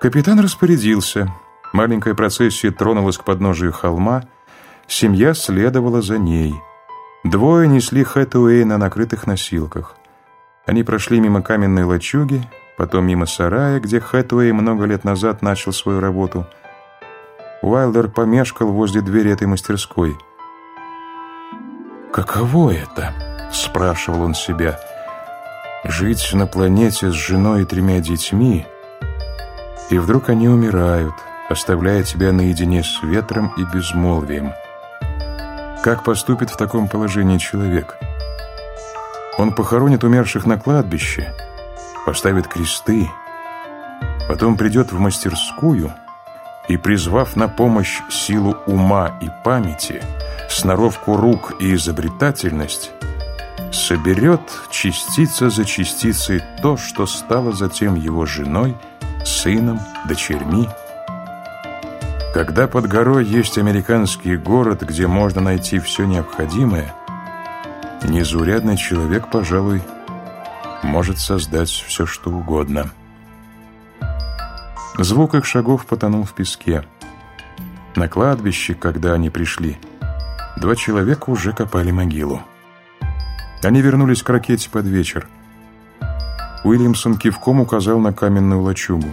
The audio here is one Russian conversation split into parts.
Капитан распорядился. Маленькая процессия тронулась к подножию холма. Семья следовала за ней. Двое несли Хэтуэй на накрытых носилках. Они прошли мимо каменной лачуги, потом мимо сарая, где Хэтуэй много лет назад начал свою работу. Уайлдер помешкал возле двери этой мастерской. «Каково это?» — спрашивал он себя. «Жить на планете с женой и тремя детьми, и вдруг они умирают, оставляя тебя наедине с ветром и безмолвием. Как поступит в таком положении человек?» Он похоронит умерших на кладбище, поставит кресты, потом придет в мастерскую и, призвав на помощь силу ума и памяти, сноровку рук и изобретательность, соберет частица за частицей то, что стало затем его женой, сыном, дочерьми. Когда под горой есть американский город, где можно найти все необходимое – Незаурядный человек, пожалуй, может создать все, что угодно. Звук их шагов потонул в песке. На кладбище, когда они пришли, два человека уже копали могилу. Они вернулись к ракете под вечер. Уильямсон кивком указал на каменную лачугу.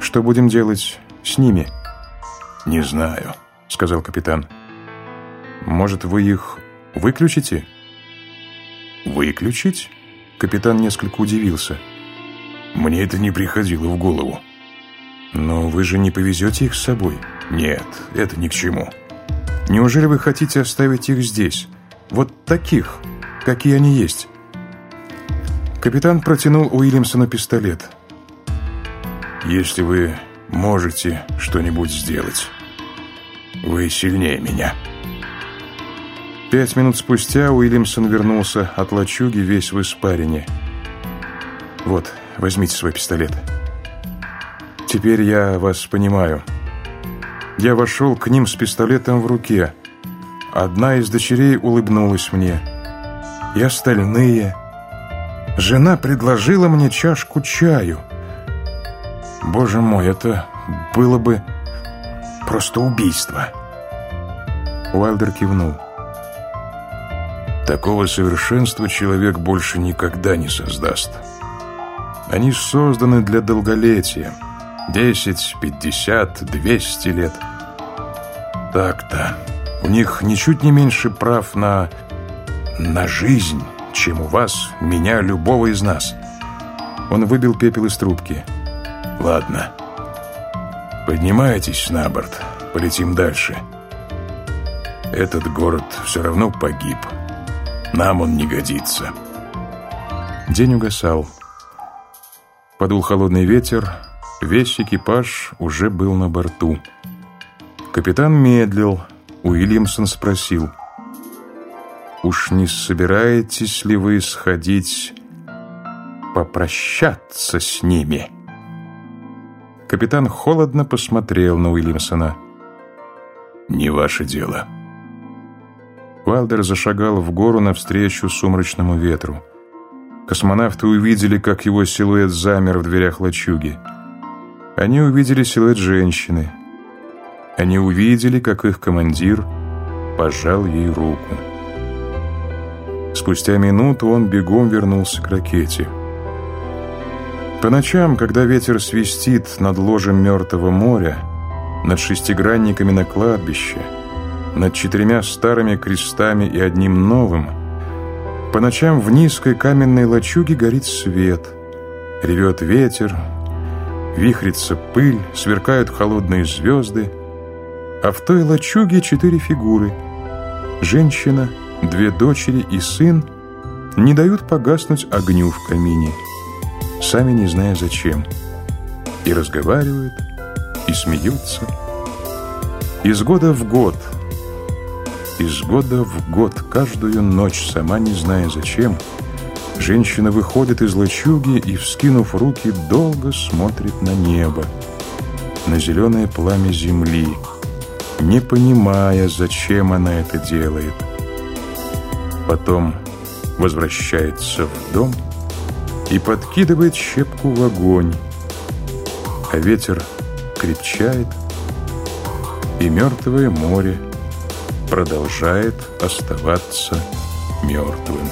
«Что будем делать с ними?» «Не знаю», — сказал капитан. «Может, вы их Выключите?» «Выключить?» Капитан несколько удивился. «Мне это не приходило в голову». «Но вы же не повезете их с собой?» «Нет, это ни к чему». «Неужели вы хотите оставить их здесь? Вот таких, какие они есть?» Капитан протянул Уильямсону пистолет. «Если вы можете что-нибудь сделать, вы сильнее меня». Пять минут спустя Уильямсон вернулся от лачуги весь в испарине. «Вот, возьмите свой пистолет. Теперь я вас понимаю. Я вошел к ним с пистолетом в руке. Одна из дочерей улыбнулась мне. И остальные. Жена предложила мне чашку чаю. Боже мой, это было бы просто убийство». Уайлдер кивнул. Такого совершенства человек больше никогда не создаст. Они созданы для долголетия. 10, 50, 200 лет. Так-то. У них ничуть не меньше прав на... на жизнь, чем у вас, меня, любого из нас. Он выбил пепел из трубки. Ладно. Поднимайтесь на борт. Полетим дальше. Этот город все равно погиб. Нам он не годится. День угасал. Подул холодный ветер. Весь экипаж уже был на борту. Капитан медлил. Уильямсон спросил. «Уж не собираетесь ли вы сходить попрощаться с ними?» Капитан холодно посмотрел на Уильямсона. «Не ваше дело». Валдер зашагал в гору навстречу сумрачному ветру. Космонавты увидели, как его силуэт замер в дверях лачуги. Они увидели силуэт женщины. Они увидели, как их командир пожал ей руку. Спустя минуту он бегом вернулся к ракете. По ночам, когда ветер свистит над ложем мертвого моря, над шестигранниками на кладбище – над четырьмя старыми крестами и одним новым, по ночам в низкой каменной лачуге горит свет, ревет ветер, вихрится пыль, сверкают холодные звезды, а в той лачуге четыре фигуры — женщина, две дочери и сын — не дают погаснуть огню в камине, сами не зная зачем, и разговаривают, и смеются. Из года в год — из года в год, каждую ночь, сама не зная зачем, женщина выходит из лачуги и, вскинув руки, долго смотрит на небо, на зеленое пламя земли, не понимая, зачем она это делает. Потом возвращается в дом и подкидывает щепку в огонь. а ветер крепчает, и мертвое море продолжает оставаться мертвым.